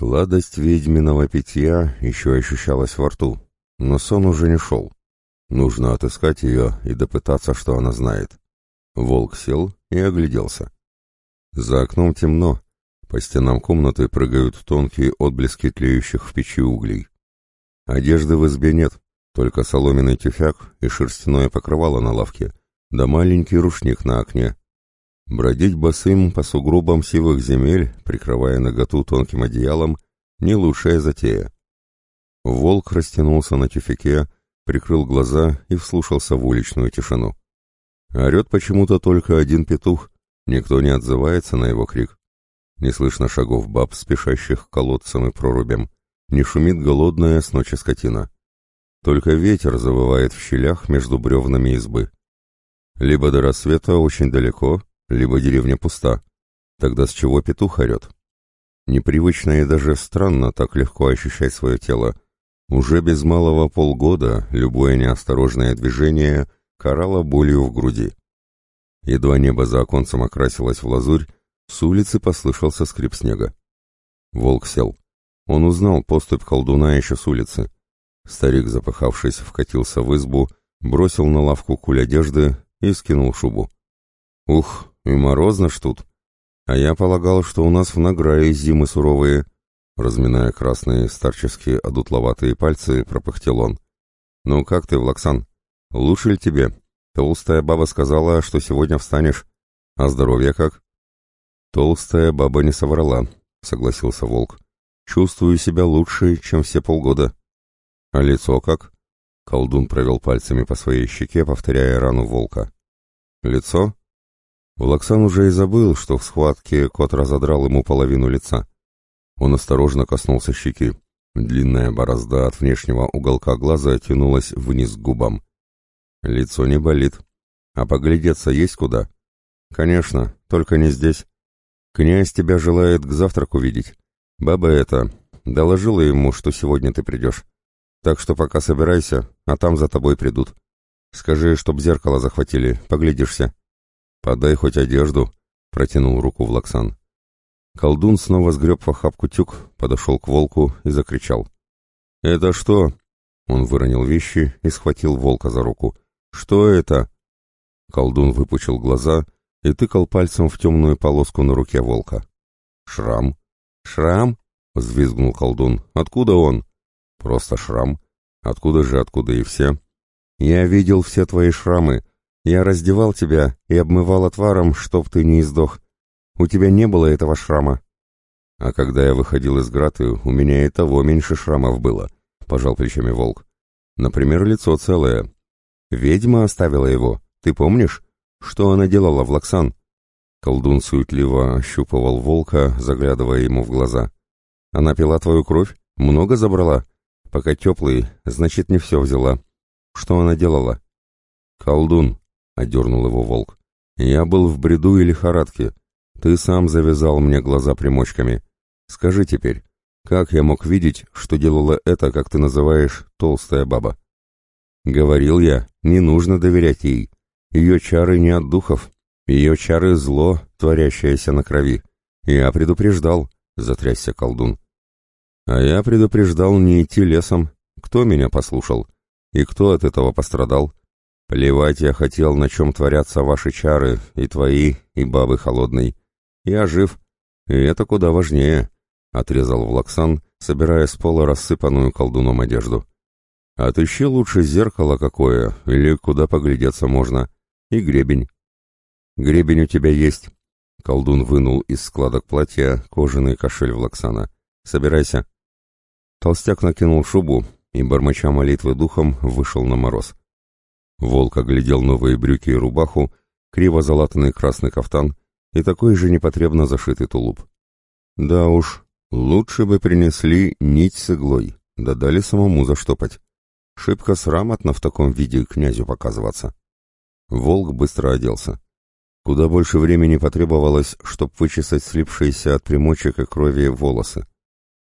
Сладость ведьминого питья еще ощущалась во рту, но сон уже не шел. Нужно отыскать ее и допытаться, что она знает. Волк сел и огляделся. За окном темно, по стенам комнаты прыгают тонкие отблески тлеющих в печи углей. Одежды в избе нет, только соломенный тюфяк и шерстяное покрывало на лавке, да маленький рушник на окне. Бродить босым по сугробам сивых земель, прикрывая наготу тонким одеялом, не лучшая затея. Волк растянулся на тюфяке, прикрыл глаза и вслушался в уличную тишину. Орет почему-то только один петух, никто не отзывается на его крик. Не слышно шагов баб, спешащих к колодцам и прорубям, не шумит голодная с ночи скотина. Только ветер завывает в щелях между бревнами избы. Либо до рассвета очень далеко, либо деревня пуста. Тогда с чего петух орет? Непривычно и даже странно так легко ощущать свое тело. Уже без малого полгода любое неосторожное движение карало болью в груди. Едва небо за оконцем окрасилось в лазурь, с улицы послышался скрип снега. Волк сел. Он узнал поступь колдуна еще с улицы. Старик, запыхавшись, вкатился в избу, бросил на лавку куль одежды и скинул шубу. «Ух, и морозно ж тут. А я полагал, что у нас в награе зимы суровые». Разминая красные старческие одутловатые пальцы, пропыхтел он. «Ну как ты, Влаксан? Лучше ли тебе? Толстая баба сказала, что сегодня встанешь. А здоровье как?» «Толстая баба не соврала», — согласился Волк. «Чувствую себя лучше, чем все полгода». «А лицо как?» Колдун провел пальцами по своей щеке, повторяя рану волка. «Лицо?» Влаксан уже и забыл, что в схватке кот разодрал ему половину лица. Он осторожно коснулся щеки. Длинная борозда от внешнего уголка глаза тянулась вниз к губам. Лицо не болит. А поглядеться есть куда? Конечно, только не здесь. Князь тебя желает к завтраку видеть. Баба эта доложила ему, что сегодня ты придешь. Так что пока собирайся, а там за тобой придут. Скажи, чтоб зеркало захватили, поглядишься. «Подай хоть одежду», — протянул руку Влаксан. Колдун снова сгреб в охапку тюк, подошел к волку и закричал. «Это что?» Он выронил вещи и схватил волка за руку. «Что это?» Колдун выпучил глаза и тыкал пальцем в темную полоску на руке волка. «Шрам?» «Шрам?» — взвизгнул колдун. «Откуда он?» «Просто шрам. Откуда же, откуда и все?» «Я видел все твои шрамы», я раздевал тебя и обмывал отваром, чтоб ты не издох. У тебя не было этого шрама. А когда я выходил из граты, у меня и того меньше шрамов было, — пожал плечами волк. Например, лицо целое. Ведьма оставила его, ты помнишь? Что она делала в Лаксан? Колдун суетливо ощупывал волка, заглядывая ему в глаза. Она пила твою кровь? Много забрала? Пока теплый, значит, не все взяла. Что она делала? Колдун, одернул его волк. «Я был в бреду и лихорадке. Ты сам завязал мне глаза примочками. Скажи теперь, как я мог видеть, что делала это, как ты называешь, толстая баба?» «Говорил я, не нужно доверять ей. Ее чары не от духов. Ее чары — зло, творящееся на крови. Я предупреждал», — затрясся колдун. «А я предупреждал не идти лесом. Кто меня послушал? И кто от этого пострадал? Плевать я хотел, на чем творятся ваши чары, и твои, и бабы холодной. Я жив, и это куда важнее, — отрезал Влаксан, собирая с пола рассыпанную колдуном одежду. Отыщи лучше зеркало какое, или куда поглядеться можно, и гребень. Гребень у тебя есть. Колдун вынул из складок платья кожаный кошель Влаксана. Собирайся. Толстяк накинул шубу и, бормоча молитвы духом, вышел на мороз. Волк оглядел новые брюки и рубаху, криво залатанный красный кафтан и такой же непотребно зашитый тулуп. Да уж, лучше бы принесли нить с иглой, да дали самому заштопать. Шибко срамотно в таком виде князю показываться. Волк быстро оделся. Куда больше времени потребовалось, чтобы вычесать слипшиеся от примочек и крови волосы.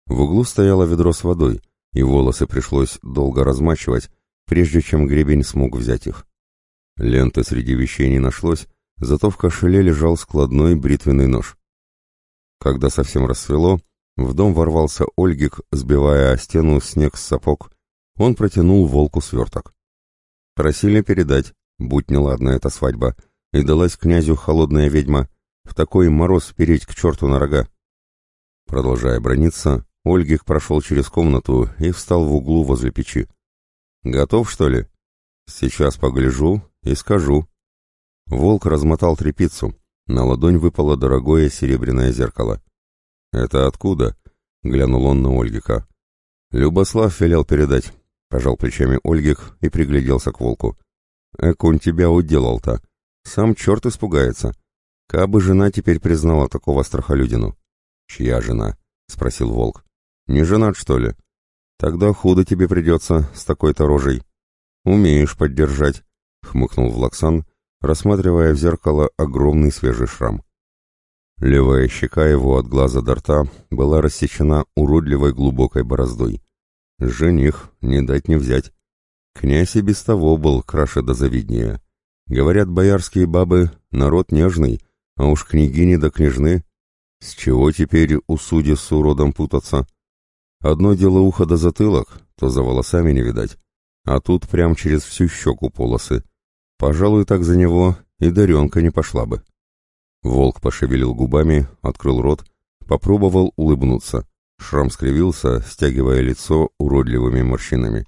В углу стояло ведро с водой, и волосы пришлось долго размачивать, прежде чем гребень смог взять их. Ленты среди вещей не нашлось, зато в кошеле лежал складной бритвенный нож. Когда совсем рассвело, В дом ворвался Ольгик, сбивая о стену снег с сапог. Он протянул волку сверток. Просили передать, будь неладна эта свадьба, и далась князю холодная ведьма, в такой мороз переть к черту на рога. Продолжая брониться, Ольгих прошел через комнату и встал в углу возле печи. «Готов, что ли?» «Сейчас погляжу и скажу». Волк размотал трепицу. На ладонь выпало дорогое серебряное зеркало. «Это откуда?» — глянул он на Ольгика. «Любослав велел передать», — пожал плечами Ольгик и пригляделся к волку. «Эк он тебя уделал-то. Сам черт испугается. Кабы жена теперь признала такого страхолюдину». «Чья жена?» — спросил волк. «Не женат, что ли?» «Тогда худо тебе придется с такой-то рожей». «Умеешь поддержать», — хмыкнул Влаксан, рассматривая в зеркало огромный свежий шрам. Левая щека его от глаза до рта была рассечена уродливой глубокой бороздой. Жених, не дать не взять. Князь и без того был краше до завиднее. Говорят, боярские бабы — народ нежный, а уж княгини да княжны. С чего теперь у судьи с уродом путаться? Одно дело ухо до затылок, то за волосами не видать, а тут прям через всю щеку полосы. Пожалуй, так за него и Даренка не пошла бы. Волк пошевелил губами, открыл рот, попробовал улыбнуться. Шрам скривился, стягивая лицо уродливыми морщинами.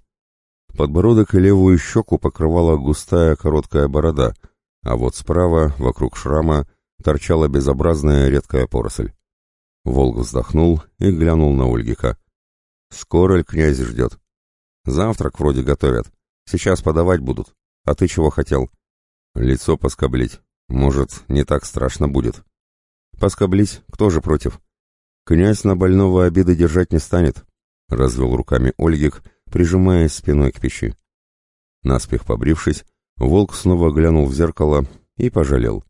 Подбородок и левую щеку покрывала густая короткая борода, а вот справа, вокруг шрама, торчала безобразная редкая поросль. Волк вздохнул и глянул на Ольгика. «Скоро ли князь ждет?» «Завтрак вроде готовят. Сейчас подавать будут. А ты чего хотел?» «Лицо поскоблить. Может, не так страшно будет. Поскоблись, кто же против? Князь на больного обиды держать не станет, развел руками Ольгик, прижимаясь спиной к печи. Наспех побрившись, волк снова глянул в зеркало и пожалел.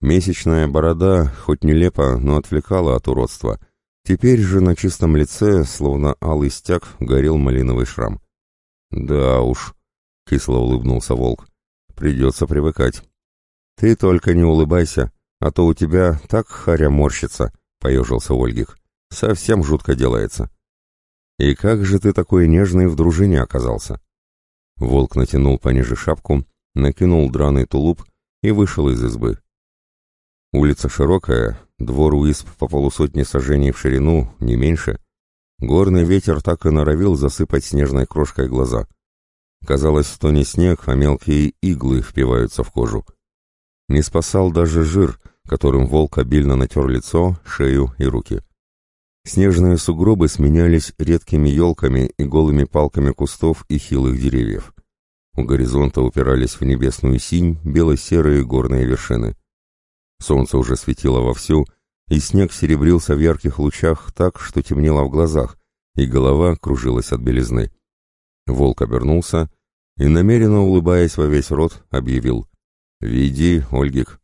Месячная борода, хоть нелепо, но отвлекала от уродства. Теперь же на чистом лице, словно алый стяг, горел малиновый шрам. «Да уж», — кисло улыбнулся волк, — «придется привыкать». «Ты только не улыбайся, а то у тебя так харя морщится», — поежился Ольгик. «Совсем жутко делается». «И как же ты такой нежный в дружине оказался?» Волк натянул пониже шапку, накинул драный тулуп и вышел из избы. Улица широкая, двор уисп по полусотни сажений в ширину, не меньше. Горный ветер так и норовил засыпать снежной крошкой глаза. Казалось, что не снег, а мелкие иглы впиваются в кожу. Не спасал даже жир, которым волк обильно натер лицо, шею и руки. Снежные сугробы сменялись редкими елками и голыми палками кустов и хилых деревьев. У горизонта упирались в небесную синь бело-серые горные вершины. Солнце уже светило вовсю, и снег серебрился в ярких лучах так, что темнело в глазах, и голова кружилась от белизны. Волк обернулся и, намеренно улыбаясь во весь рот, объявил — «Веди, Ольгик».